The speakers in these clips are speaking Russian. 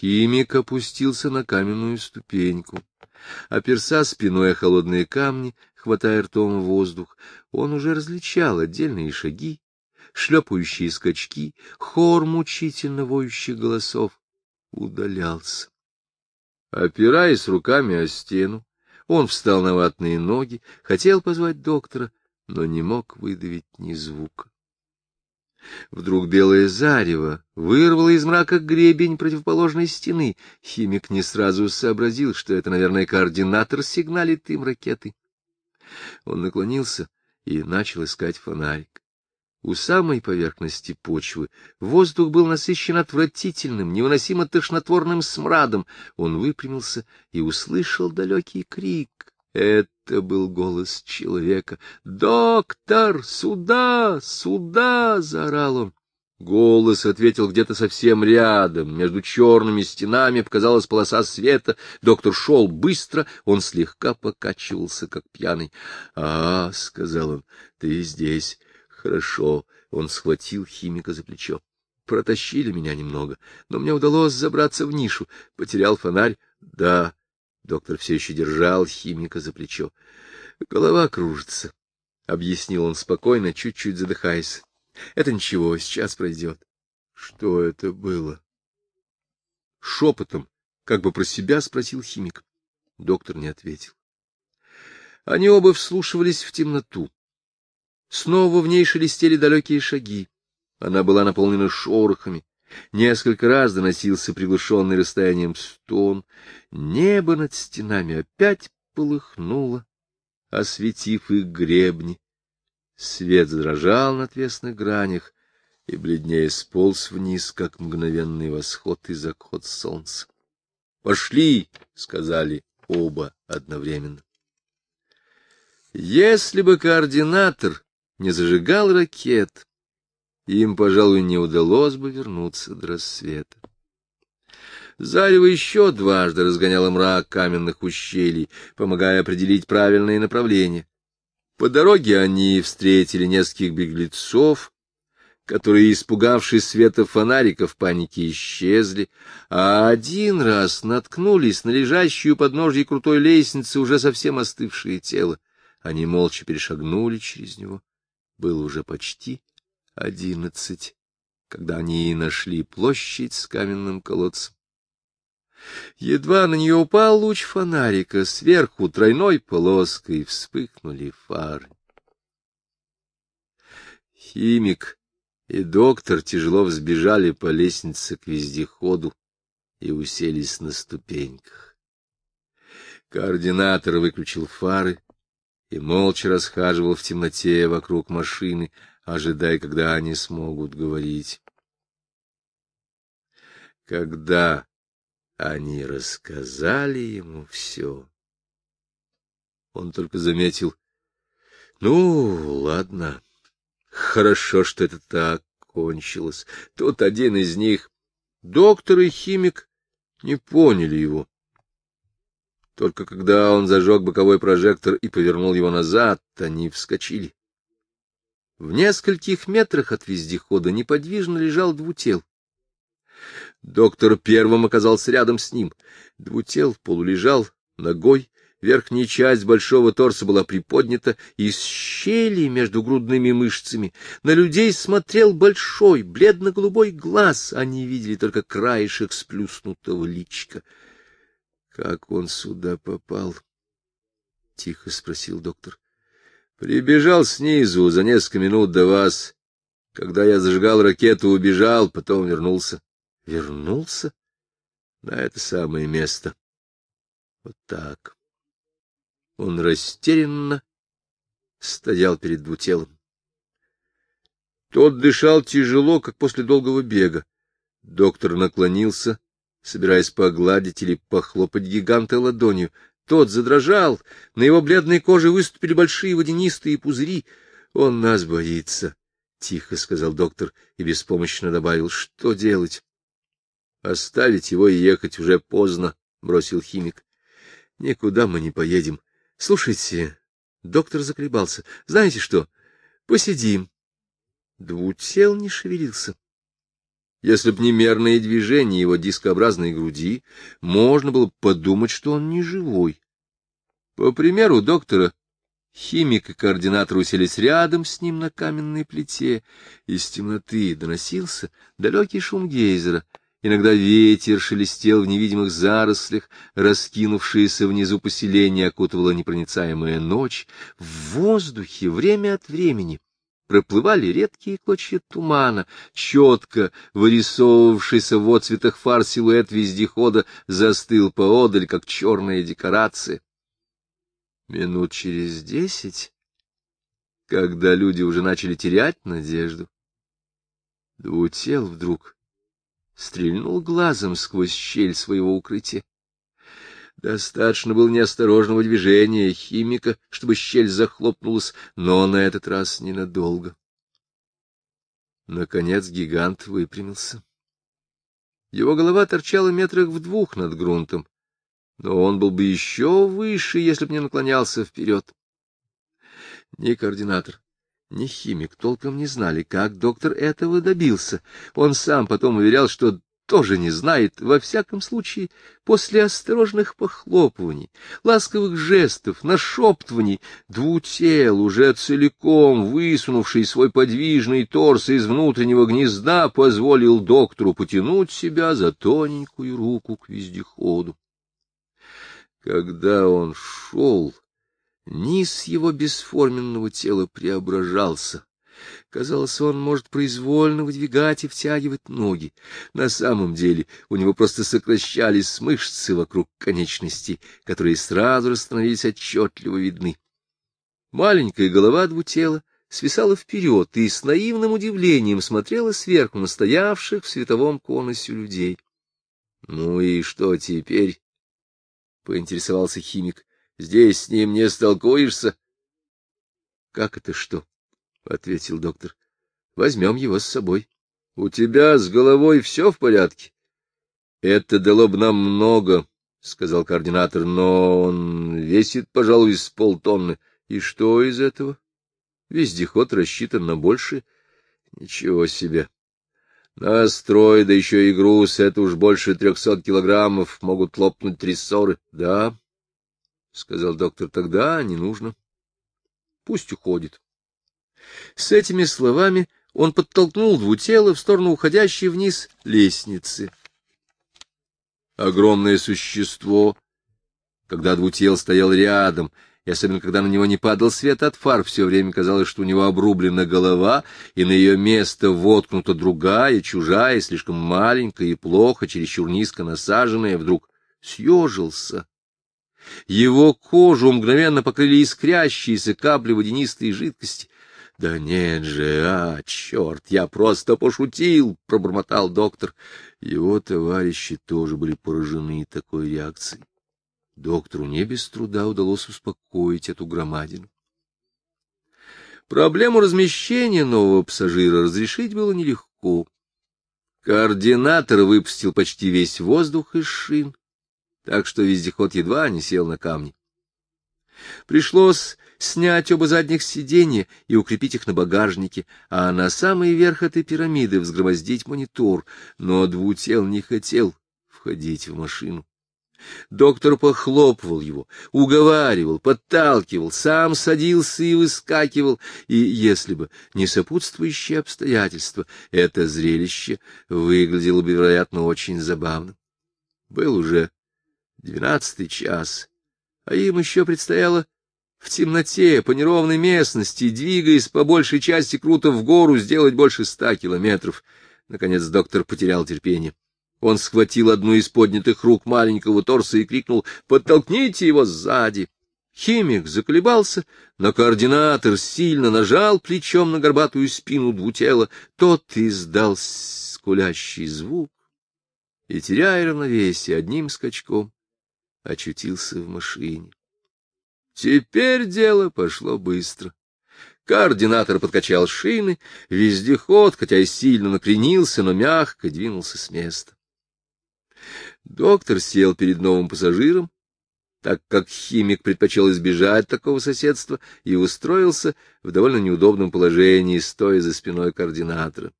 Химик опустился на каменную ступеньку. Оперся спиной о холодные камни, хватая ртом воздух, он уже различал отдельные шаги, шлепающие скачки, хор мучительно воющих голосов. Удалялся. Опираясь руками о стену, он встал на ватные ноги, хотел позвать доктора, но не мог выдавить ни звука. Вдруг белое зарево вырвало из мрака гребень противоположной стены. Химик не сразу сообразил, что это, наверное, координатор сигналит им ракеты. Он наклонился и начал искать фонарик. У самой поверхности почвы воздух был насыщен отвратительным, невыносимо тошнотворным смрадом. Он выпрямился и услышал далекий крик. Это был голос человека. «Доктор, сюда, сюда!» — заорал он. Голос ответил где-то совсем рядом. Между черными стенами показалась полоса света. Доктор шел быстро, он слегка покачивался, как пьяный. — А, — сказал он, — ты здесь. Хорошо. Он схватил химика за плечо. Протащили меня немного, но мне удалось забраться в нишу. Потерял фонарь. Да. Доктор все еще держал химика за плечо. Голова кружится, — объяснил он спокойно, чуть-чуть задыхаясь. Это ничего, сейчас пройдет. Что это было? Шепотом, как бы про себя, спросил химик. Доктор не ответил. Они оба вслушивались в темноту. Снова в ней шелестели далекие шаги. Она была наполнена шорохами. Несколько раз доносился приглушенный расстоянием стон. Небо над стенами опять полыхнуло, осветив их гребни. Свет задрожал на отвесных гранях и бледнее сполз вниз, как мгновенный восход и заход солнца. «Пошли!» — сказали оба одновременно. Если бы координатор не зажигал ракет, им, пожалуй, не удалось бы вернуться до рассвета. Зарево еще дважды разгоняло мрак каменных ущелий, помогая определить правильное направление. По дороге они встретили нескольких беглецов, которые, испугавшись света фонарика, в панике исчезли, а один раз наткнулись на лежащую под подножье крутой лестницы уже совсем остывшее тело. Они молча перешагнули через него было уже почти одиннадцать, когда они нашли площадь с каменным колодцем. Едва на нее упал луч фонарика, сверху тройной полоской вспыхнули фары. Химик и доктор тяжело взбежали по лестнице к вездеходу и уселись на ступеньках. Координатор выключил фары и молча расхаживал в темноте вокруг машины, ожидая, когда они смогут говорить. Когда они рассказали ему все, он только заметил, ну, ладно, хорошо, что это так кончилось. Тут один из них, доктор и химик, не поняли его. Только когда он зажег боковой прожектор и повернул его назад, они вскочили. В нескольких метрах от вездехода неподвижно лежал двутел. Доктор первым оказался рядом с ним. Двутел полулежал ногой, верхняя часть большого торса была приподнята, из щели между грудными мышцами на людей смотрел большой, бледно-голубой глаз, они видели только краешек сплюснутого личка — как он сюда попал? — тихо спросил доктор. — Прибежал снизу за несколько минут до вас. Когда я зажигал ракету, убежал, потом вернулся. — Вернулся? На это самое место. Вот так. Он растерянно стоял перед двутелом. Тот дышал тяжело, как после долгого бега. Доктор наклонился собираясь погладить или похлопать гиганта ладонью. Тот задрожал, на его бледной коже выступили большие водянистые пузыри. — Он нас боится, — тихо сказал доктор и беспомощно добавил. — Что делать? — Оставить его и ехать уже поздно, — бросил химик. — Никуда мы не поедем. Слушайте, доктор заколебался. Знаете что? Посидим. Двутел не шевелился. Если б не мерные движения его дискообразной груди, можно было подумать, что он не живой. По примеру доктора, химик и координатор уселись рядом с ним на каменной плите. Из темноты доносился далекий шум гейзера. Иногда ветер шелестел в невидимых зарослях, раскинувшиеся внизу поселение окутывала непроницаемая ночь. В воздухе время от времени проплывали редкие клочья тумана, четко вырисовывавшийся в отцветах фар силуэт вездехода застыл поодаль, как черная декорация. Минут через десять, когда люди уже начали терять надежду, двутел вдруг стрельнул глазом сквозь щель своего укрытия. Достаточно было неосторожного движения химика, чтобы щель захлопнулась, но на этот раз ненадолго. Наконец гигант выпрямился. Его голова торчала метрах в двух над грунтом, но он был бы еще выше, если бы не наклонялся вперед. Ни координатор, ни химик толком не знали, как доктор этого добился. Он сам потом уверял, что тоже не знает, во всяком случае, после осторожных похлопываний, ласковых жестов, нашептываний, двутел, уже целиком высунувший свой подвижный торс из внутреннего гнезда, позволил доктору потянуть себя за тоненькую руку к вездеходу. Когда он шел, низ его бесформенного тела преображался, Казалось, он может произвольно выдвигать и втягивать ноги. На самом деле у него просто сокращались мышцы вокруг конечностей, которые сразу же становились отчетливо видны. Маленькая голова двутела свисала вперед и с наивным удивлением смотрела сверху на стоявших в световом конусе людей. — Ну и что теперь? — поинтересовался химик. — Здесь с ним не столкуешься? — Как это что? — ответил доктор. — Возьмем его с собой. — У тебя с головой все в порядке? — Это дало бы нам много, — сказал координатор, — но он весит, пожалуй, с полтонны. И что из этого? Вездеход рассчитан на больше. Ничего себе. Настрой, да еще и груз, это уж больше трехсот килограммов, могут лопнуть три ссоры. Да, — сказал доктор, — тогда не нужно. Пусть уходит. С этими словами он подтолкнул двутело в сторону уходящей вниз лестницы. Огромное существо, когда двутел стоял рядом, и особенно когда на него не падал свет от фар, все время казалось, что у него обрублена голова, и на ее место воткнута другая, чужая, слишком маленькая и плохо, чересчур низко насаженная, вдруг съежился. Его кожу мгновенно покрыли искрящиеся капли водянистой жидкости — да нет же, а, черт, я просто пошутил, — пробормотал доктор. Его товарищи тоже были поражены такой реакцией. Доктору не без труда удалось успокоить эту громадину. Проблему размещения нового пассажира разрешить было нелегко. Координатор выпустил почти весь воздух из шин, так что вездеход едва не сел на камни. Пришлось снять оба задних сиденья и укрепить их на багажнике, а на самый верх этой пирамиды взгромоздить монитор, но двутел не хотел входить в машину. Доктор похлопывал его, уговаривал, подталкивал, сам садился и выскакивал, и, если бы не сопутствующие обстоятельства, это зрелище выглядело бы, вероятно, очень забавным. Был уже двенадцатый час, а им еще предстояло в темноте, по неровной местности, двигаясь по большей части круто в гору, сделать больше ста километров. Наконец доктор потерял терпение. Он схватил одну из поднятых рук маленького торса и крикнул «Подтолкните его сзади!» Химик заколебался, но координатор сильно нажал плечом на горбатую спину двутела. Тот издал скулящий звук и, теряя равновесие, одним скачком очутился в машине. Теперь дело пошло быстро. Координатор подкачал шины, вездеход, хотя и сильно накренился, но мягко двинулся с места. Доктор сел перед новым пассажиром, так как химик предпочел избежать такого соседства и устроился в довольно неудобном положении, стоя за спиной координатора.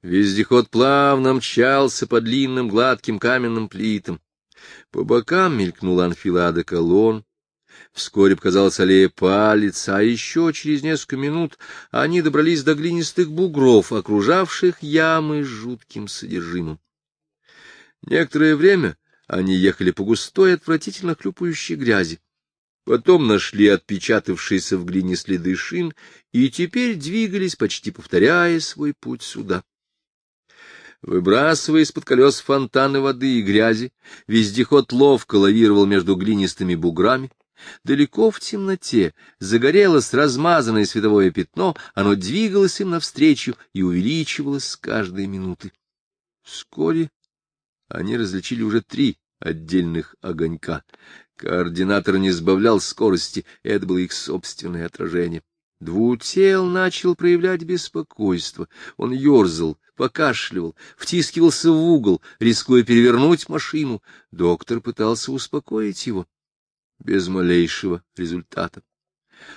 Вездеход плавно мчался по длинным гладким каменным плитам. По бокам мелькнула анфилада колонн. Вскоре показалась аллея палец, а еще через несколько минут они добрались до глинистых бугров, окружавших ямы с жутким содержимым. Некоторое время они ехали по густой, отвратительно хлюпающей грязи. Потом нашли отпечатавшиеся в глине следы шин и теперь двигались, почти повторяя свой путь сюда. Выбрасывая из-под колес фонтаны воды и грязи, вездеход ловко лавировал между глинистыми буграми. Далеко в темноте загорелось размазанное световое пятно, оно двигалось им навстречу и увеличивалось с каждой минуты. Вскоре они различили уже три отдельных огонька. Координатор не сбавлял скорости, это было их собственное отражение. Двутел начал проявлять беспокойство. Он ерзал, покашливал, втискивался в угол, рискуя перевернуть машину. Доктор пытался успокоить его. Без малейшего результата.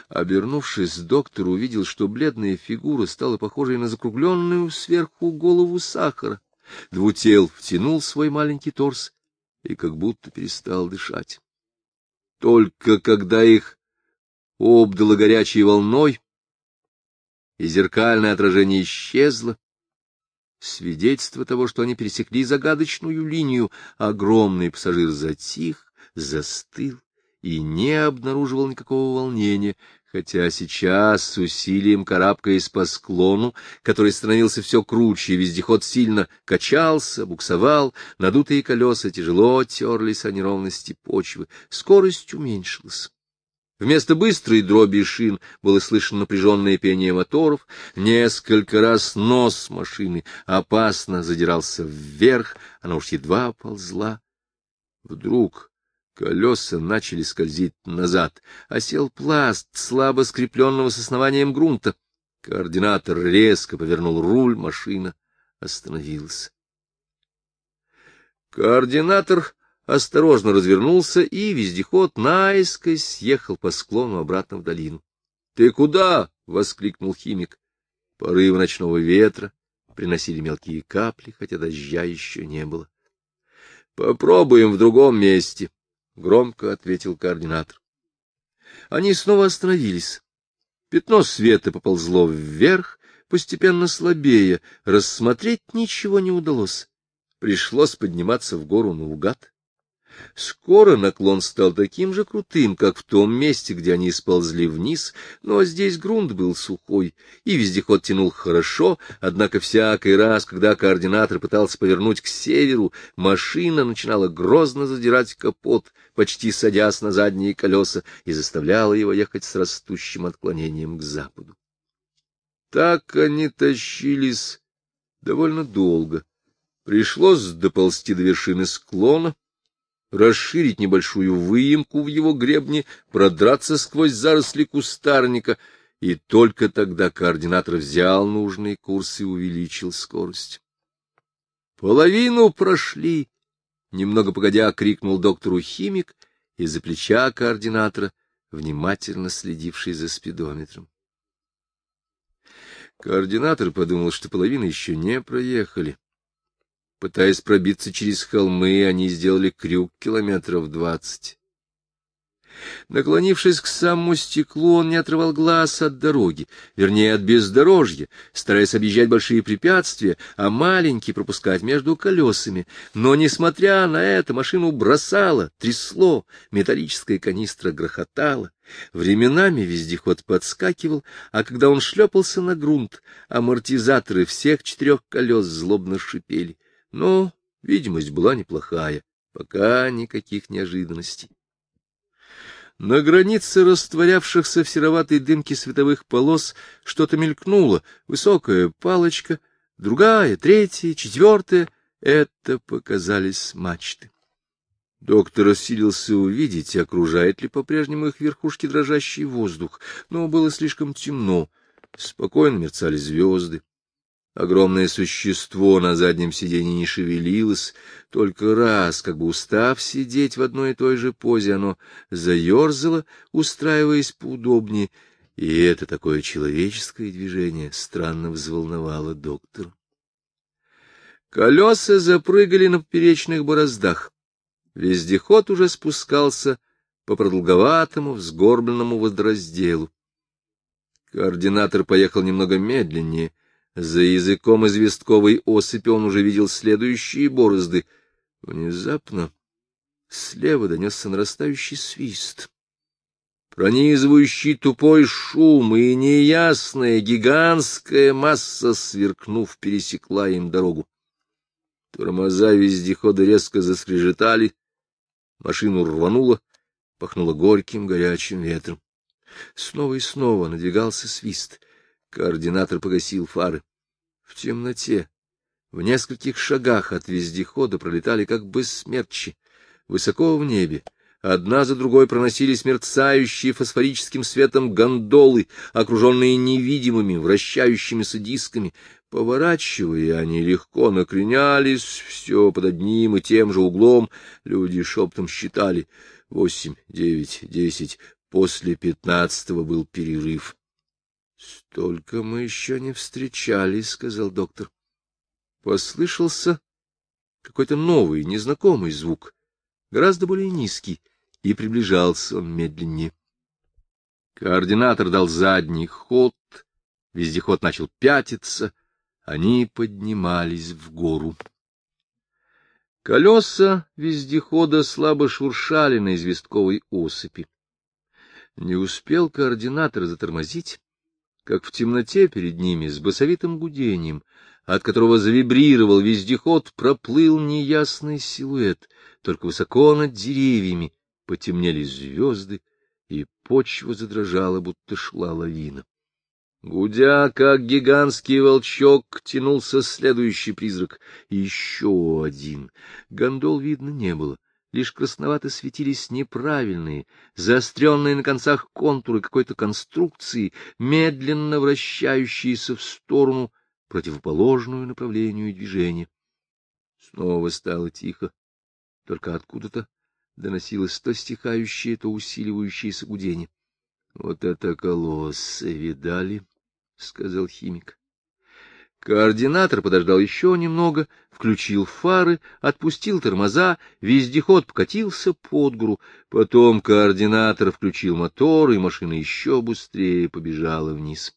Обернувшись, доктор увидел, что бледная фигура стала похожей на закругленную сверху голову сахара. Двутел втянул свой маленький торс и как будто перестал дышать. Только когда их обдало горячей волной, и зеркальное отражение исчезло, свидетельство того, что они пересекли загадочную линию, огромный пассажир затих, застыл и не обнаруживал никакого волнения, хотя сейчас с усилием карабкаясь по склону, который становился все круче, вездеход сильно качался, буксовал, надутые колеса тяжело терлись о неровности почвы, скорость уменьшилась. Вместо быстрой дроби шин было слышно напряженное пение моторов, несколько раз нос машины опасно задирался вверх, она уж едва ползла. Вдруг Колеса начали скользить назад, осел пласт слабо скрепленного с основанием грунта. Координатор резко повернул руль, машина остановилась. Координатор осторожно развернулся, и вездеход наискось съехал по склону обратно в долину. — Ты куда? — воскликнул химик. Порывы ночного ветра приносили мелкие капли, хотя дождя еще не было. — Попробуем в другом месте, — громко ответил координатор. Они снова остановились. Пятно света поползло вверх, постепенно слабея. Рассмотреть ничего не удалось. Пришлось подниматься в гору наугад. Скоро наклон стал таким же крутым, как в том месте, где они сползли вниз, но здесь грунт был сухой, и вездеход тянул хорошо, однако всякий раз, когда координатор пытался повернуть к северу, машина начинала грозно задирать капот, почти садясь на задние колеса, и заставляла его ехать с растущим отклонением к западу. Так они тащились довольно долго. Пришлось доползти до вершины склона, расширить небольшую выемку в его гребне, продраться сквозь заросли кустарника, и только тогда координатор взял нужный курс и увеличил скорость. «Половину прошли!» — немного погодя крикнул доктору химик из-за плеча координатора, внимательно следивший за спидометром. Координатор подумал, что половину еще не проехали. Пытаясь пробиться через холмы, они сделали крюк километров двадцать. Наклонившись к самому стеклу, он не отрывал глаз от дороги, вернее, от бездорожья, стараясь объезжать большие препятствия, а маленькие пропускать между колесами. Но, несмотря на это, машину бросало, трясло, металлическая канистра грохотала. Временами вездеход подскакивал, а когда он шлепался на грунт, амортизаторы всех четырех колес злобно шипели но видимость была неплохая, пока никаких неожиданностей. На границе растворявшихся в сероватой дымке световых полос что-то мелькнуло, высокая палочка, другая, третья, четвертая — это показались мачты. Доктор осилился увидеть, окружает ли по-прежнему их верхушки дрожащий воздух, но было слишком темно, спокойно мерцали звезды. Огромное существо на заднем сиденье не шевелилось, только раз, как бы устав сидеть в одной и той же позе, оно заерзало, устраиваясь поудобнее, и это такое человеческое движение странно взволновало доктора. Колеса запрыгали на поперечных бороздах. Вездеход уже спускался по продолговатому, взгорбленному водоразделу. Координатор поехал немного медленнее. За языком известковой осыпи он уже видел следующие борозды. Внезапно слева донесся нарастающий свист. Пронизывающий тупой шум и неясная гигантская масса, сверкнув, пересекла им дорогу. Тормоза вездехода резко заскрежетали, машину рвануло, пахнуло горьким горячим ветром. Снова и снова надвигался свист. Координатор погасил фары. В темноте, в нескольких шагах от вездехода пролетали как бы смерчи. Высоко в небе, одна за другой проносились мерцающие фосфорическим светом гондолы, окруженные невидимыми вращающимися дисками. Поворачивая, они легко накренялись, все под одним и тем же углом. Люди шептом считали — восемь, девять, десять. После пятнадцатого был перерыв. — Столько мы еще не встречались, — сказал доктор. Послышался какой-то новый, незнакомый звук, гораздо более низкий, и приближался он медленнее. Координатор дал задний ход, вездеход начал пятиться, они поднимались в гору. Колеса вездехода слабо шуршали на известковой осыпи. Не успел координатор затормозить, как в темноте перед ними с басовитым гудением, от которого завибрировал вездеход, проплыл неясный силуэт, только высоко над деревьями потемнели звезды, и почва задрожала, будто шла лавина. Гудя, как гигантский волчок, тянулся следующий призрак. Еще один. Гондол видно не было лишь красновато светились неправильные, заостренные на концах контуры какой-то конструкции, медленно вращающиеся в сторону, противоположную направлению движения. Снова стало тихо, только откуда-то доносилось то стихающее, то усиливающееся гудение. — Вот это колоссы, видали? — сказал химик. Координатор подождал еще немного, включил фары, отпустил тормоза, вездеход покатился под гору, потом координатор включил мотор, и машина еще быстрее побежала вниз.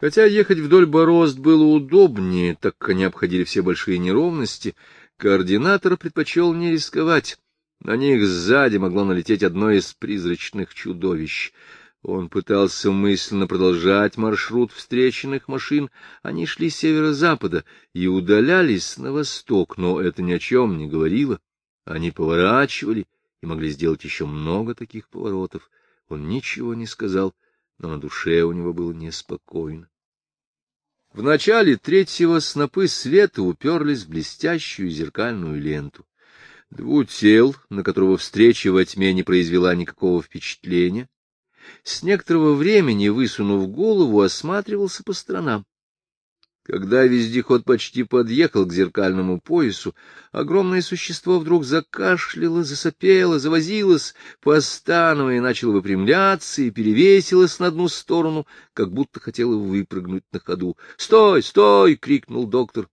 Хотя ехать вдоль борозд было удобнее, так как они обходили все большие неровности, координатор предпочел не рисковать. На них сзади могло налететь одно из призрачных чудовищ — он пытался мысленно продолжать маршрут встреченных машин. Они шли с северо-запада и удалялись на восток, но это ни о чем не говорило. Они поворачивали и могли сделать еще много таких поворотов. Он ничего не сказал, но на душе у него было неспокойно. В начале третьего снопы света уперлись в блестящую зеркальную ленту. Двутел, на которого встреча во тьме не произвела никакого впечатления, с некоторого времени, высунув голову, осматривался по сторонам. Когда вездеход почти подъехал к зеркальному поясу, огромное существо вдруг закашляло, засопело, завозилось, постановая, начало выпрямляться и перевесилось на одну сторону, как будто хотело выпрыгнуть на ходу. «Стой, стой!» — крикнул доктор.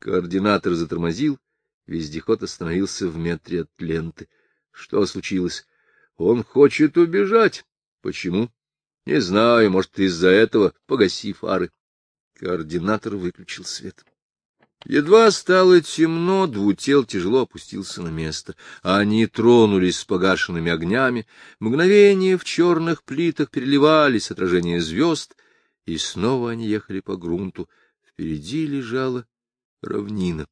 Координатор затормозил, вездеход остановился в метре от ленты. Что случилось? «Он хочет убежать!» Почему? Не знаю, может, из-за этого погаси фары. Координатор выключил свет. Едва стало темно, двутел тяжело опустился на место. Они тронулись с погашенными огнями, мгновение в черных плитах переливались отражения звезд, и снова они ехали по грунту. Впереди лежала равнина.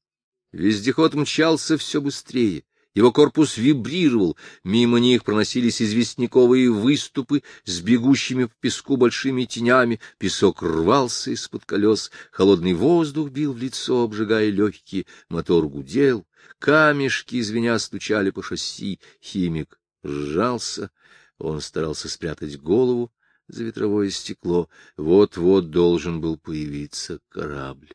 Вездеход мчался все быстрее. Его корпус вибрировал, мимо них проносились известняковые выступы с бегущими по песку большими тенями, песок рвался из-под колес, холодный воздух бил в лицо, обжигая легкие, мотор гудел, камешки, звеня, стучали по шасси, химик сжался, он старался спрятать голову за ветровое стекло, вот-вот должен был появиться корабль.